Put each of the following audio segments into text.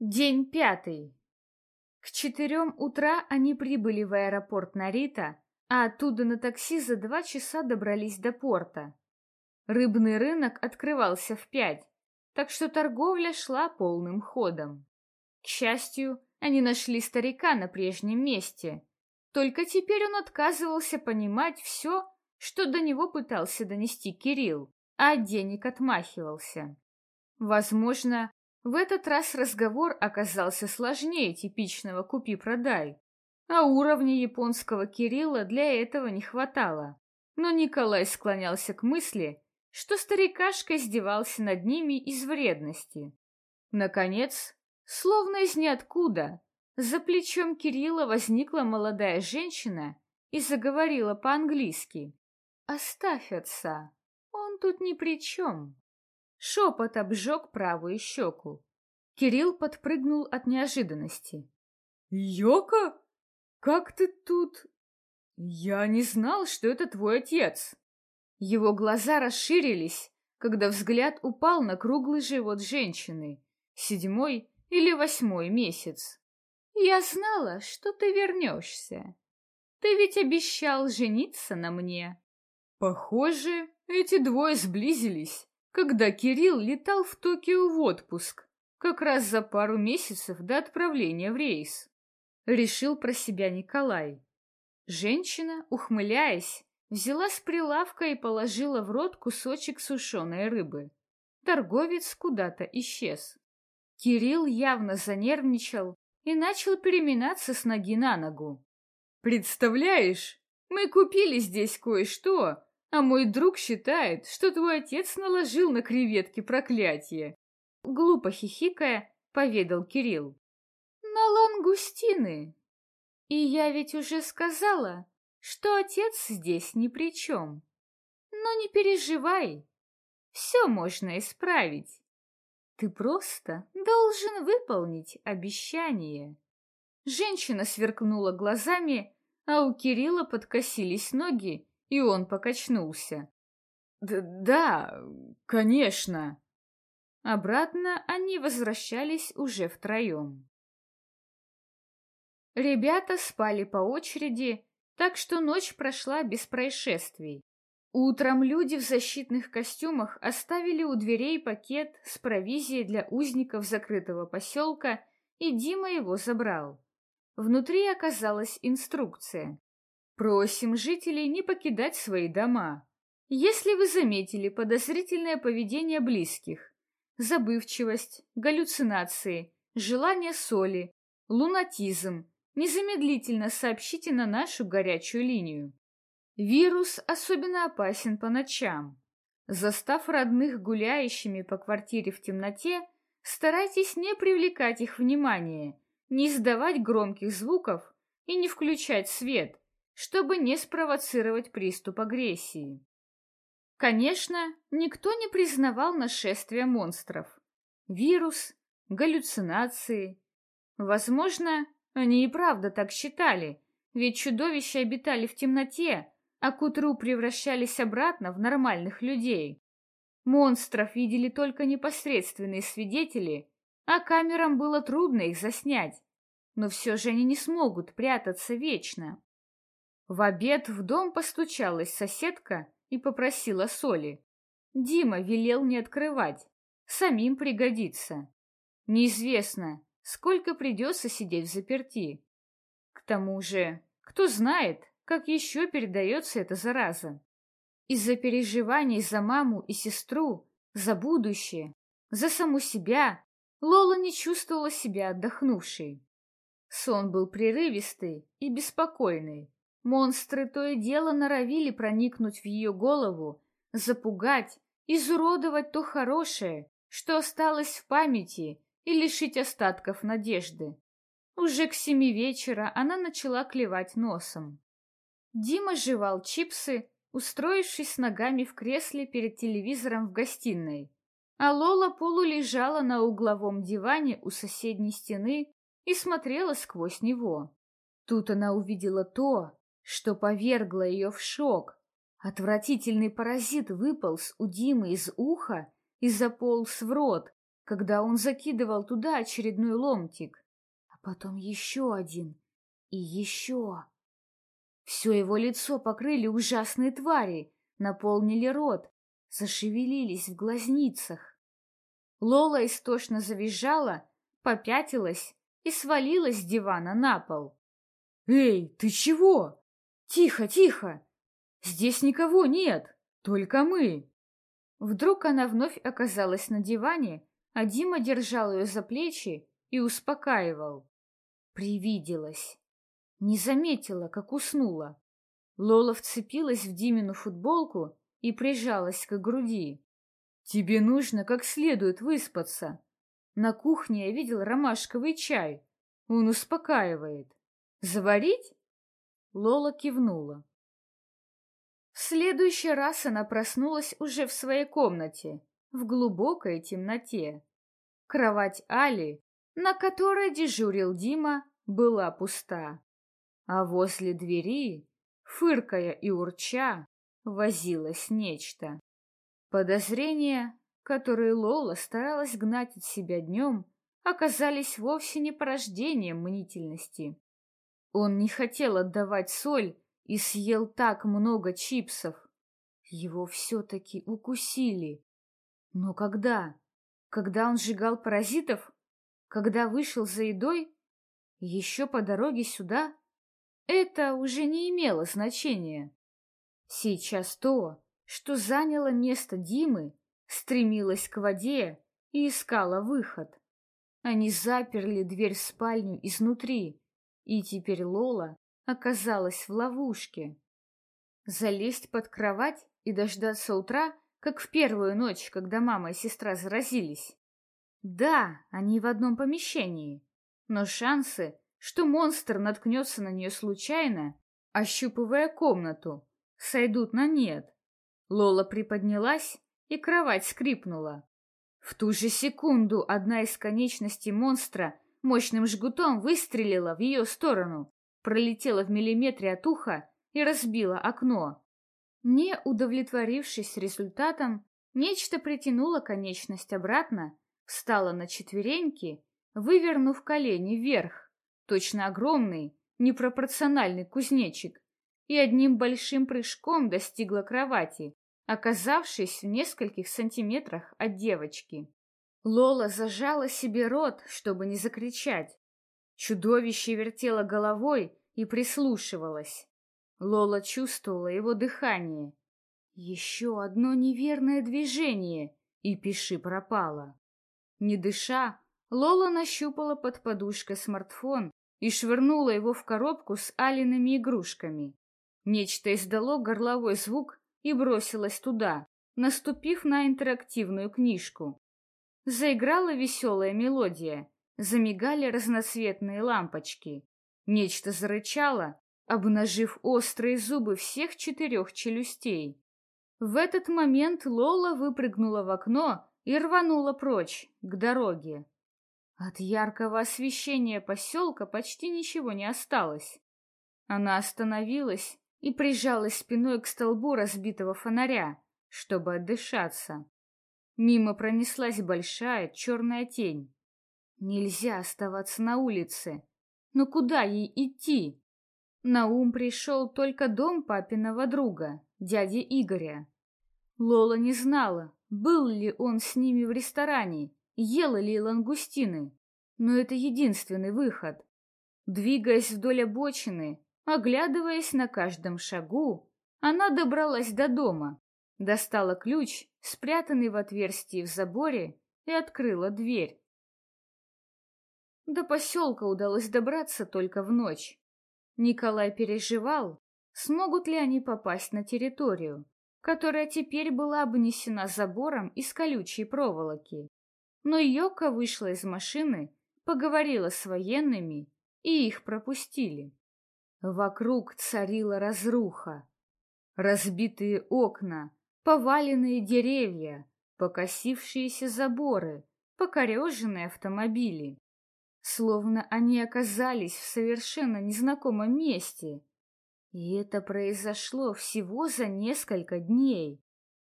День пятый. К четырем утра они прибыли в аэропорт Нарита, а оттуда на такси за два часа добрались до порта. Рыбный рынок открывался в пять, так что торговля шла полным ходом. К счастью, они нашли старика на прежнем месте. Только теперь он отказывался понимать все, что до него пытался донести Кирилл, а денег отмахивался. Возможно, в этот раз разговор оказался сложнее типичного «купи-продай», а уровня японского Кирилла для этого не хватало. Но Николай склонялся к мысли, что старикашка издевался над ними из вредности. Наконец, словно из ниоткуда, за плечом Кирилла возникла молодая женщина и заговорила по-английски. «Оставь отца, он тут ни при чем». Шепот обжег правую щеку. Кирилл подпрыгнул от неожиданности. «Йока? Как ты тут?» «Я не знал, что это твой отец». Его глаза расширились, когда взгляд упал на круглый живот женщины, седьмой или восьмой месяц. «Я знала, что ты вернешься. Ты ведь обещал жениться на мне». Похоже, эти двое сблизились когда Кирилл летал в Токио в отпуск, как раз за пару месяцев до отправления в рейс. Решил про себя Николай. Женщина, ухмыляясь, взяла с прилавка и положила в рот кусочек сушеной рыбы. Торговец куда-то исчез. Кирилл явно занервничал и начал переминаться с ноги на ногу. «Представляешь, мы купили здесь кое-что, а мой друг считает, что твой отец наложил на креветки проклятие. Глупо хихикая, поведал Кирилл. На лангустины. И я ведь уже сказала, что отец здесь ни при чем. Но не переживай, все можно исправить. Ты просто должен выполнить обещание. Женщина сверкнула глазами, а у Кирилла подкосились ноги, и он покачнулся. «Да, конечно». Обратно они возвращались уже втроем. Ребята спали по очереди, так что ночь прошла без происшествий. Утром люди в защитных костюмах оставили у дверей пакет с провизией для узников закрытого поселка, и Дима его забрал. Внутри оказалась инструкция. Просим жителей не покидать свои дома. Если вы заметили подозрительное поведение близких, забывчивость, галлюцинации, желание соли, лунатизм, незамедлительно сообщите на нашу горячую линию. Вирус особенно опасен по ночам. Застав родных гуляющими по квартире в темноте, старайтесь не привлекать их внимание, не издавать громких звуков и не включать свет – чтобы не спровоцировать приступ агрессии. Конечно, никто не признавал нашествие монстров. Вирус, галлюцинации. Возможно, они и правда так считали, ведь чудовища обитали в темноте, а к утру превращались обратно в нормальных людей. Монстров видели только непосредственные свидетели, а камерам было трудно их заснять. Но все же они не смогут прятаться вечно. В обед в дом постучалась соседка и попросила соли. Дима велел не открывать, самим пригодится. Неизвестно, сколько придется сидеть в заперти. К тому же, кто знает, как еще передается эта зараза. Из-за переживаний за маму и сестру, за будущее, за саму себя, Лола не чувствовала себя отдохнувшей. Сон был прерывистый и беспокойный. Монстры то и дело норовили проникнуть в ее голову, запугать, изуродовать то хорошее, что осталось в памяти, и лишить остатков надежды. Уже к семи вечера она начала клевать носом. Дима жевал чипсы, устроившись ногами в кресле перед телевизором в гостиной, а Лола полулежала на угловом диване у соседней стены и смотрела сквозь него. Тут она увидела то, что повергло ее в шок. Отвратительный паразит выполз у Димы из уха и заполз в рот, когда он закидывал туда очередной ломтик, а потом еще один и еще. Все его лицо покрыли ужасные твари, наполнили рот, зашевелились в глазницах. Лола истошно завизжала, попятилась и свалилась с дивана на пол. «Эй, ты чего?» «Тихо, тихо! Здесь никого нет, только мы!» Вдруг она вновь оказалась на диване, а Дима держал ее за плечи и успокаивал. Привиделась. Не заметила, как уснула. Лола вцепилась в Димину футболку и прижалась к груди. «Тебе нужно как следует выспаться. На кухне я видел ромашковый чай. Он успокаивает. Заварить?» Лола кивнула. В следующий раз она проснулась уже в своей комнате, в глубокой темноте. Кровать Али, на которой дежурил Дима, была пуста. А возле двери, фыркая и урча, возилось нечто. Подозрения, которые Лола старалась гнать от себя днем, оказались вовсе не порождением мнительности. Он не хотел отдавать соль и съел так много чипсов. Его все-таки укусили. Но когда? Когда он сжигал паразитов? Когда вышел за едой? Еще по дороге сюда? Это уже не имело значения. Сейчас то, что заняло место Димы, стремилось к воде и искало выход. Они заперли дверь в спальню изнутри, и теперь Лола оказалась в ловушке. Залезть под кровать и дождаться утра, как в первую ночь, когда мама и сестра заразились. Да, они в одном помещении, но шансы, что монстр наткнется на нее случайно, ощупывая комнату, сойдут на нет. Лола приподнялась, и кровать скрипнула. В ту же секунду одна из конечностей монстра мощным жгутом выстрелила в ее сторону, пролетела в миллиметре от уха и разбила окно. Не удовлетворившись результатом, нечто притянуло конечность обратно, встала на четвереньки, вывернув колени вверх, точно огромный, непропорциональный кузнечик, и одним большим прыжком достигла кровати, оказавшись в нескольких сантиметрах от девочки. Лола зажала себе рот, чтобы не закричать. Чудовище вертело головой и прислушивалось. Лола чувствовала его дыхание. Еще одно неверное движение, и пиши пропало. Не дыша, Лола нащупала под подушкой смартфон и швырнула его в коробку с алиными игрушками. Нечто издало горловой звук и бросилось туда, наступив на интерактивную книжку. Заиграла веселая мелодия, замигали разноцветные лампочки. Нечто зарычало, обнажив острые зубы всех четырех челюстей. В этот момент Лола выпрыгнула в окно и рванула прочь, к дороге. От яркого освещения поселка почти ничего не осталось. Она остановилась и прижалась спиной к столбу разбитого фонаря, чтобы отдышаться. Мимо пронеслась большая черная тень. Нельзя оставаться на улице. Но куда ей идти? На ум пришел только дом папиного друга, дяди Игоря. Лола не знала, был ли он с ними в ресторане, ела ли лангустины, но это единственный выход. Двигаясь вдоль обочины, оглядываясь на каждом шагу, она добралась до дома, достала ключ спрятанный в отверстии в заборе, и открыла дверь. До поселка удалось добраться только в ночь. Николай переживал, смогут ли они попасть на территорию, которая теперь была обнесена забором из колючей проволоки. Но Йока вышла из машины, поговорила с военными, и их пропустили. Вокруг царила разруха. Разбитые окна, поваленные деревья, покосившиеся заборы, покореженные автомобили. Словно они оказались в совершенно незнакомом месте. И это произошло всего за несколько дней.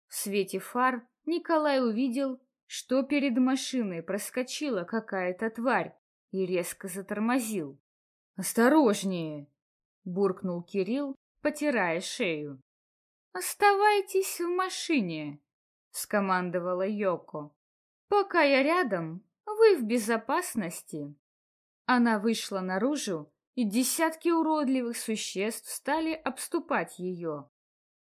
В свете фар Николай увидел, что перед машиной проскочила какая-то тварь и резко затормозил. «Осторожнее!» — буркнул Кирилл, потирая шею. «Оставайтесь в машине», — скомандовала Йоко. «Пока я рядом, вы в безопасности». Она вышла наружу, и десятки уродливых существ стали обступать ее.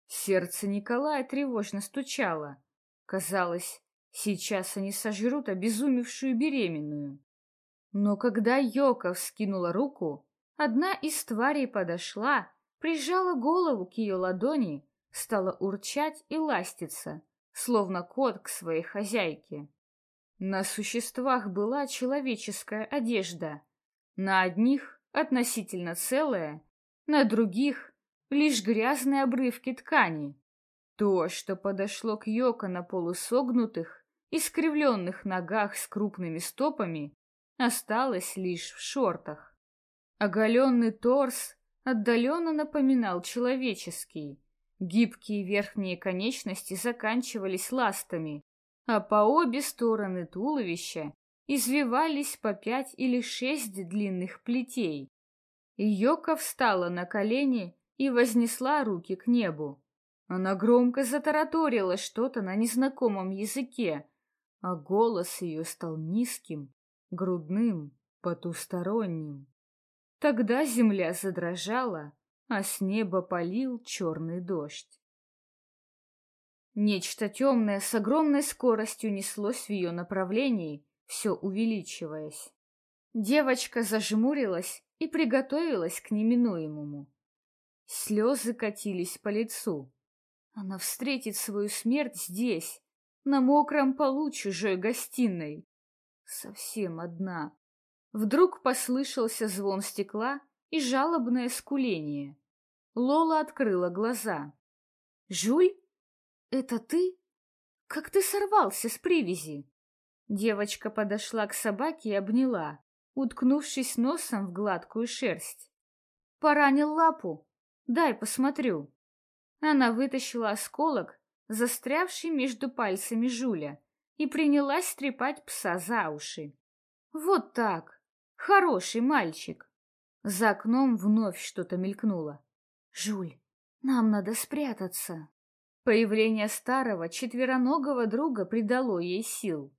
Сердце Николая тревожно стучало. Казалось, сейчас они сожрут обезумевшую беременную. Но когда Йока вскинула руку, одна из тварей подошла, прижала голову к ее ладони, стала урчать и ластиться, словно кот к своей хозяйке. На существах была человеческая одежда, на одних относительно целая, на других лишь грязные обрывки ткани. То, что подошло к Йоко на полусогнутых, искривленных ногах с крупными стопами, осталось лишь в шортах. Оголенный торс отдаленно напоминал человеческий. Гибкие верхние конечности заканчивались ластами, а по обе стороны туловища извивались по пять или шесть длинных плетей. Йока встала на колени и вознесла руки к небу. Она громко затараторила что-то на незнакомом языке, а голос ее стал низким, грудным, потусторонним. Тогда земля задрожала, а с неба полил черный дождь. Нечто темное с огромной скоростью неслось в ее направлении, все увеличиваясь. Девочка зажмурилась и приготовилась к неминуемому. Слезы катились по лицу. Она встретит свою смерть здесь, на мокром полу чужой гостиной. Совсем одна. Вдруг послышался звон стекла и жалобное скуление. Лола открыла глаза. «Жуль, это ты? Как ты сорвался с привязи?» Девочка подошла к собаке и обняла, уткнувшись носом в гладкую шерсть. «Поранил лапу. Дай посмотрю». Она вытащила осколок, застрявший между пальцами Жуля, и принялась трепать пса за уши. «Вот так! Хороший мальчик!» За окном вновь что-то мелькнуло. «Жуль, нам надо спрятаться!» Появление старого четвероногого друга придало ей сил.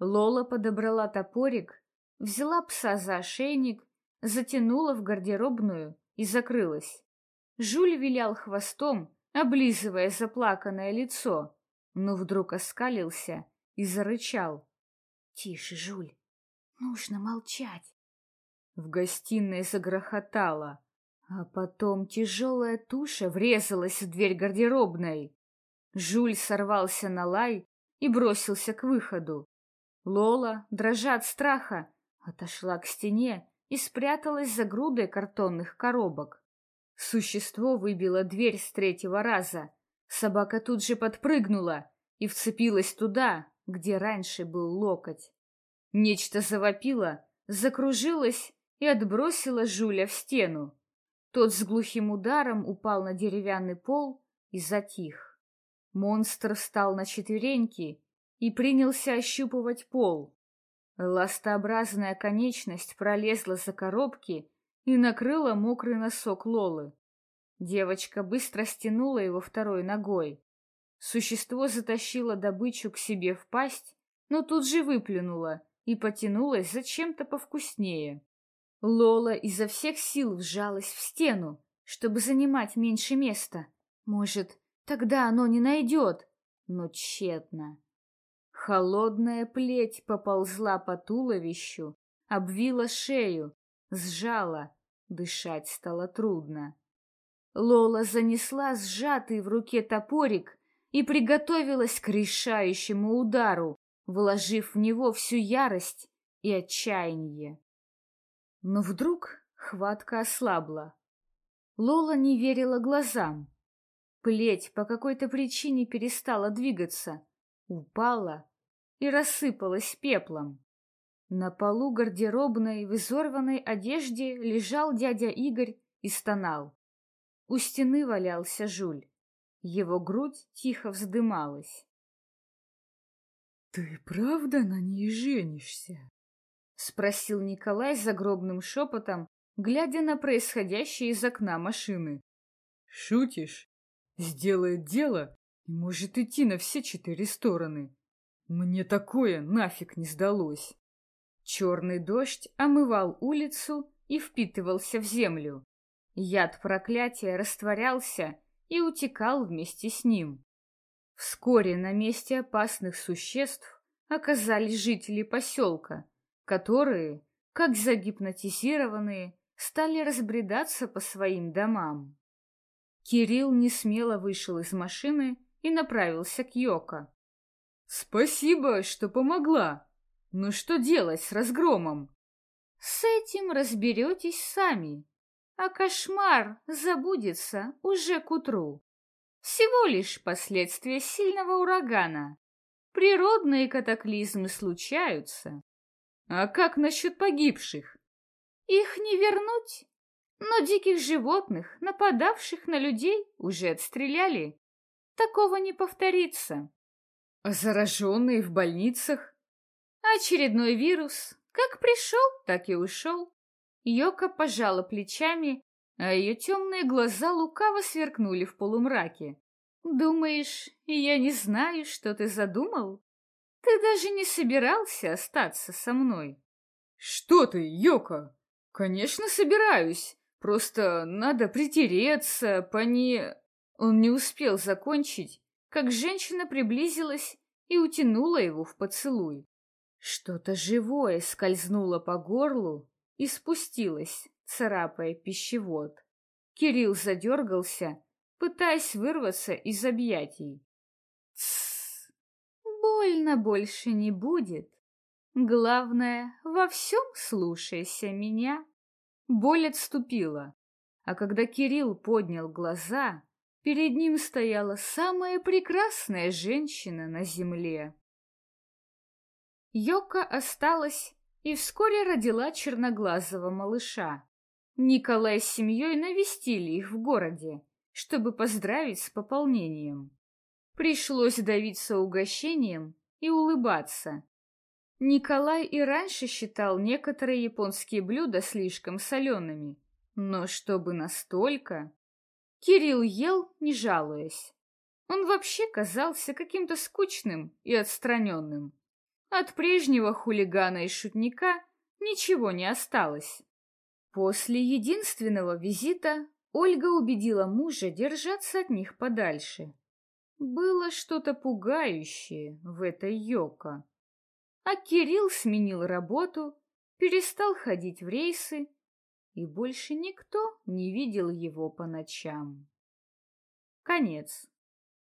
Лола подобрала топорик, взяла пса за ошейник, затянула в гардеробную и закрылась. Жуль вилял хвостом, облизывая заплаканное лицо, но вдруг оскалился и зарычал. — Тише, Жуль, нужно молчать. В гостиной загрохотало, а потом тяжелая туша врезалась в дверь гардеробной. Жуль сорвался на лай и бросился к выходу. Лола, дрожа от страха, отошла к стене и спряталась за грудой картонных коробок. Существо выбило дверь с третьего раза. Собака тут же подпрыгнула и вцепилась туда, где раньше был локоть. Нечто завопило, закружилось и отбросило Жуля в стену. Тот с глухим ударом упал на деревянный пол и затих. Монстр встал на четвереньки и принялся ощупывать пол. Ластообразная конечность пролезла за коробки и накрыла мокрый носок Лолы. Девочка быстро стянула его второй ногой. Существо затащило добычу к себе в пасть, но тут же выплюнуло и потянулось за чем-то повкуснее. Лола изо всех сил вжалась в стену, чтобы занимать меньше места. Может, тогда оно не найдет, но тщетно. Холодная плеть поползла по туловищу, обвила шею, сжала, дышать стало трудно. Лола занесла сжатый в руке топорик и приготовилась к решающему удару, вложив в него всю ярость и отчаяние. Но вдруг хватка ослабла. Лола не верила глазам. Плеть по какой-то причине перестала двигаться, упала и рассыпалась пеплом. На полу гардеробной в изорванной одежде лежал дядя Игорь и стонал. У стены валялся Жуль. Его грудь тихо вздымалась. Ты правда на ней женишься? Спросил Николай загробным шепотом, глядя на происходящее из окна машины. Шутишь? Сделает дело и может идти на все четыре стороны. Мне такое нафиг не сдалось. Черный дождь омывал улицу и впитывался в землю. Яд проклятия растворялся и утекал вместе с ним. Вскоре на месте опасных существ оказались жители поселка, которые, как загипнотизированные, стали разбредаться по своим домам. Кирилл несмело вышел из машины и направился к Йоко. «Спасибо, что помогла. Но что делать с разгромом?» «С этим разберетесь сами, а кошмар забудется уже к утру. Всего лишь последствия сильного урагана. Природные катаклизмы случаются, а как насчет погибших? Их не вернуть. Но диких животных, нападавших на людей, уже отстреляли. Такого не повторится. А зараженные в больницах? Очередной вирус. Как пришел, так и ушел. Йока пожала плечами, а ее темные глаза лукаво сверкнули в полумраке. «Думаешь, я не знаю, что ты задумал?» Ты даже не собирался остаться со мной. Что ты, Йока? Конечно, собираюсь. Просто надо притереться, пони... Он не успел закончить, как женщина приблизилась и утянула его в поцелуй. Что-то живое скользнуло по горлу и спустилось, царапая пищевод. Кирилл задергался, пытаясь вырваться из объятий. Больно больше не будет. Главное, во всем слушайся меня. Боль отступила, а когда Кирилл поднял глаза, перед ним стояла самая прекрасная женщина на земле. Йока осталась и вскоре родила черноглазого малыша. Николай с семьей навестили их в городе, чтобы поздравить с пополнением. Пришлось давиться угощением и улыбаться. Николай и раньше считал некоторые японские блюда слишком солеными, но чтобы настолько... Кирилл ел, не жалуясь. Он вообще казался каким-то скучным и отстраненным. От прежнего хулигана и шутника ничего не осталось. После единственного визита Ольга убедила мужа держаться от них подальше. Было что-то пугающее в этой Йоко. А Кирилл сменил работу, перестал ходить в рейсы, и больше никто не видел его по ночам. Конец.